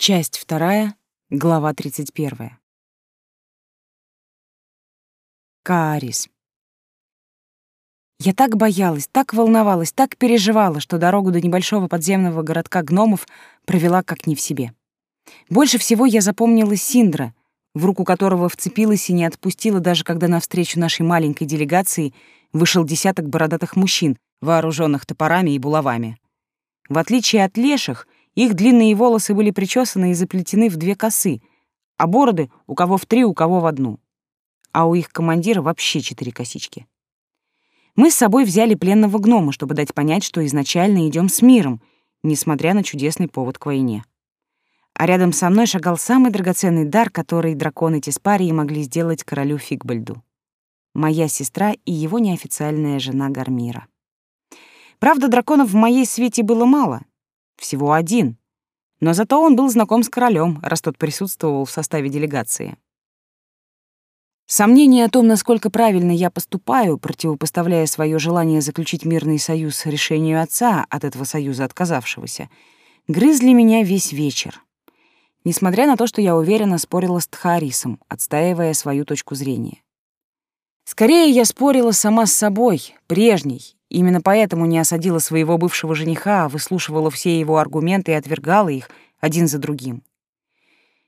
Часть вторая, глава 31. Каарис. Я так боялась, так волновалась, так переживала, что дорогу до небольшого подземного городка гномов провела как не в себе. Больше всего я запомнила Синдра, в руку которого вцепилась и не отпустила, даже когда навстречу нашей маленькой делегации вышел десяток бородатых мужчин, вооруженных топорами и булавами. В отличие от леших, их длинные волосы были причесаны и заплетены в две косы, а бороды у кого в три, у кого в одну. А у их командира вообще четыре косички. Мы с собой взяли пленного гнома, чтобы дать понять, что изначально идем с миром, несмотря на чудесный повод к войне. А рядом со мной шагал самый драгоценный дар, который драконы Тиспарии могли сделать королю Фигбальду. Моя сестра и его неофициальная жена Гармира. Правда, драконов в моей свете было мало, всего один. Но зато он был знаком с королем, раз тот присутствовал в составе делегации. Сомнения о том, насколько правильно я поступаю, противопоставляя свое желание заключить мирный союз решению отца от этого союза отказавшегося, грызли меня весь вечер. Несмотря на то, что я уверенно спорила с Тхарисом, отстаивая свою точку зрения. Скорее, я спорила сама с собой, прежней, Именно поэтому не осадила своего бывшего жениха, а выслушивала все его аргументы и отвергала их один за другим.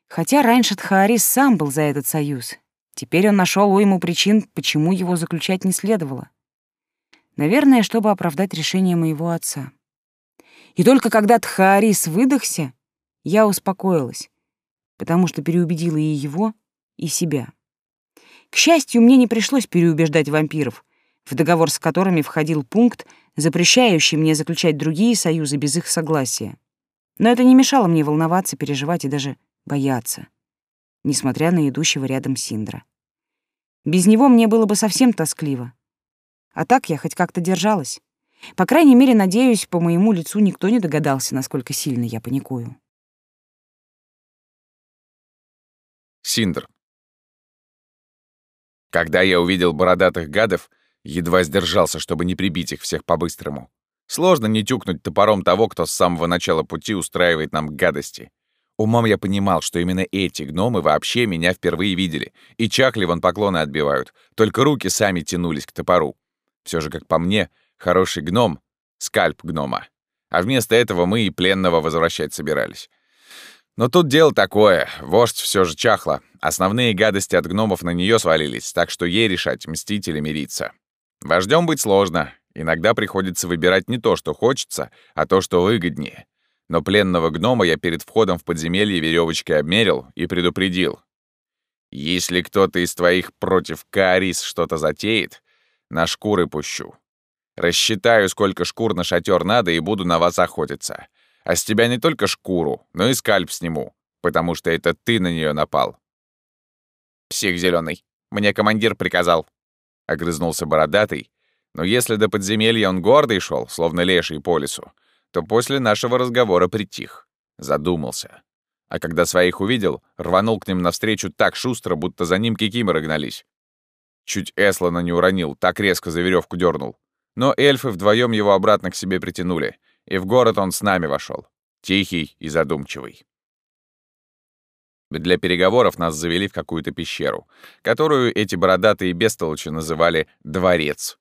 Хотя раньше Тхаарис сам был за этот союз. Теперь он нашел ему причин, почему его заключать не следовало. Наверное, чтобы оправдать решение моего отца. И только когда Тхаарис выдохся, я успокоилась, потому что переубедила и его, и себя. К счастью, мне не пришлось переубеждать вампиров — в договор с которыми входил пункт, запрещающий мне заключать другие союзы без их согласия. Но это не мешало мне волноваться, переживать и даже бояться, несмотря на идущего рядом Синдра. Без него мне было бы совсем тоскливо. А так я хоть как-то держалась. По крайней мере, надеюсь, по моему лицу никто не догадался, насколько сильно я паникую. Синдр. Когда я увидел бородатых гадов, Едва сдержался, чтобы не прибить их всех по-быстрому. Сложно не тюкнуть топором того, кто с самого начала пути устраивает нам гадости. Умом я понимал, что именно эти гномы вообще меня впервые видели, и чахли вон поклоны отбивают, только руки сами тянулись к топору. Все же, как по мне, хороший гном — скальп гнома. А вместо этого мы и пленного возвращать собирались. Но тут дело такое, вождь все же чахла. Основные гадости от гномов на нее свалились, так что ей решать, мстить или мириться. Вождем быть сложно. Иногда приходится выбирать не то, что хочется, а то, что выгоднее. Но пленного гнома я перед входом в подземелье веревочкой обмерил и предупредил. Если кто-то из твоих против Каарис что-то затеет, на шкуры пущу. Рассчитаю, сколько шкур на шатер надо, и буду на вас охотиться. А с тебя не только шкуру, но и скальп сниму, потому что это ты на нее напал. Псих зеленый. Мне командир приказал. — огрызнулся бородатый. «Но если до подземелья он гордый шел, словно леший по лесу, то после нашего разговора притих, задумался. А когда своих увидел, рванул к ним навстречу так шустро, будто за ним кикиморы гнались. Чуть Эслана не уронил, так резко за веревку дернул. Но эльфы вдвоем его обратно к себе притянули, и в город он с нами вошел, тихий и задумчивый. Для переговоров нас завели в какую-то пещеру, которую эти бородатые бестолочи называли «дворец».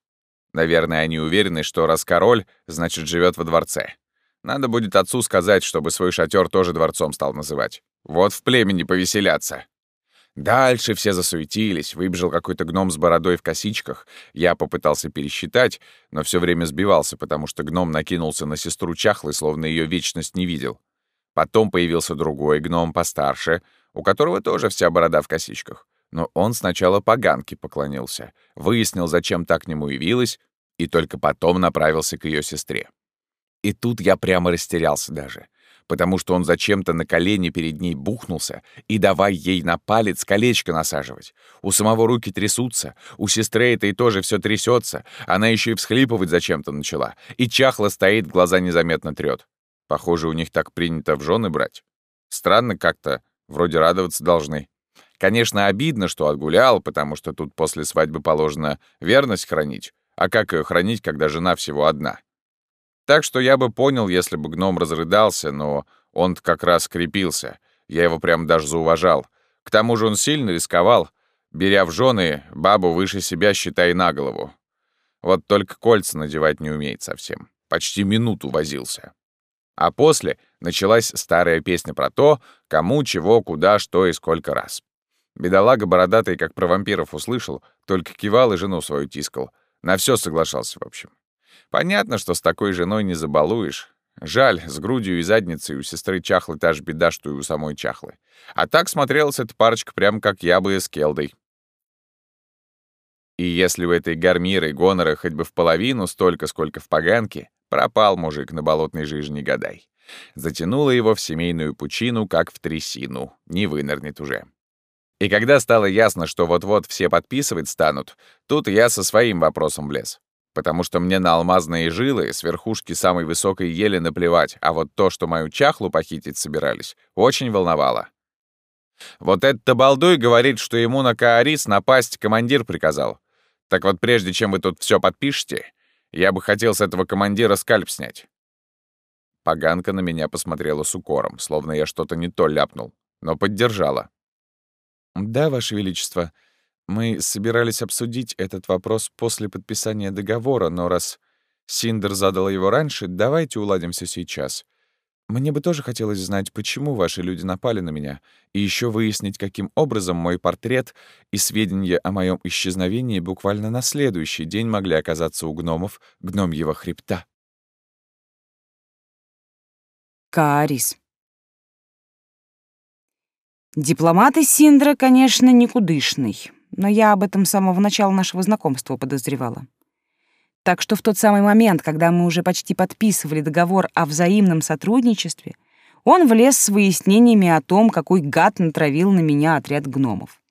Наверное, они уверены, что раз король, значит, живет во дворце. Надо будет отцу сказать, чтобы свой шатер тоже дворцом стал называть. Вот в племени повеселяться. Дальше все засуетились, выбежал какой-то гном с бородой в косичках. Я попытался пересчитать, но все время сбивался, потому что гном накинулся на сестру чахлой, словно ее вечность не видел. Потом появился другой гном постарше — у которого тоже вся борода в косичках. Но он сначала поганке поклонился, выяснил, зачем так к нему явилась, и только потом направился к ее сестре. И тут я прямо растерялся даже, потому что он зачем-то на колени перед ней бухнулся и давай ей на палец колечко насаживать. У самого руки трясутся, у сестры этой тоже все трясется, она еще и всхлипывать зачем-то начала, и чахла стоит, глаза незаметно трет. Похоже, у них так принято в жены брать. Странно как-то, Вроде радоваться должны. Конечно, обидно, что отгулял, потому что тут после свадьбы положено верность хранить. А как ее хранить, когда жена всего одна? Так что я бы понял, если бы гном разрыдался, но он как раз крепился. Я его прям даже зауважал. К тому же он сильно рисковал, беря в жены бабу выше себя, считай, на голову. Вот только кольца надевать не умеет совсем. Почти минуту возился. А после началась старая песня про то, кому, чего, куда, что и сколько раз. Бедолага бородатый, как про вампиров услышал, только кивал и жену свою тискал. На все соглашался, в общем. Понятно, что с такой женой не забалуешь. Жаль, с грудью и задницей у сестры Чахлы та же беда, что и у самой Чахлы. А так смотрелась эта парочка прям как я бы с Келдой. И если у этой гармиры гонора хоть бы в половину столько, сколько в поганке, пропал мужик на болотной жиже, не гадай. Затянуло его в семейную пучину, как в трясину. Не вынырнет уже. И когда стало ясно, что вот-вот все подписывать станут, тут я со своим вопросом влез. Потому что мне на алмазные жилы с верхушки самой высокой ели наплевать, а вот то, что мою чахлу похитить собирались, очень волновало. Вот этот обалдуй говорит, что ему на Каарис напасть командир приказал. Так вот, прежде чем вы тут все подпишете, я бы хотел с этого командира скальп снять. Поганка на меня посмотрела с укором, словно я что-то не то ляпнул, но поддержала. «Да, Ваше Величество, мы собирались обсудить этот вопрос после подписания договора, но раз Синдер задал его раньше, давайте уладим все сейчас. Мне бы тоже хотелось знать, почему ваши люди напали на меня, и еще выяснить, каким образом мой портрет и сведения о моем исчезновении буквально на следующий день могли оказаться у гномов гномьего хребта. Каарис. Дипломат из Синдра, конечно, никудышный, но я об этом с самого начала нашего знакомства подозревала. Так что в тот самый момент, когда мы уже почти подписывали договор о взаимном сотрудничестве, он влез с выяснениями о том, какой гад натравил на меня отряд гномов.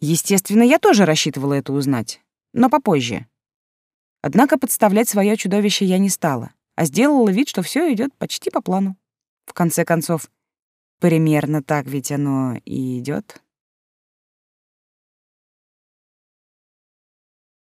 Естественно, я тоже рассчитывала это узнать, но попозже. Однако подставлять свое чудовище я не стала, а сделала вид, что все идет почти по плану. В конце концов, примерно так ведь оно и идет.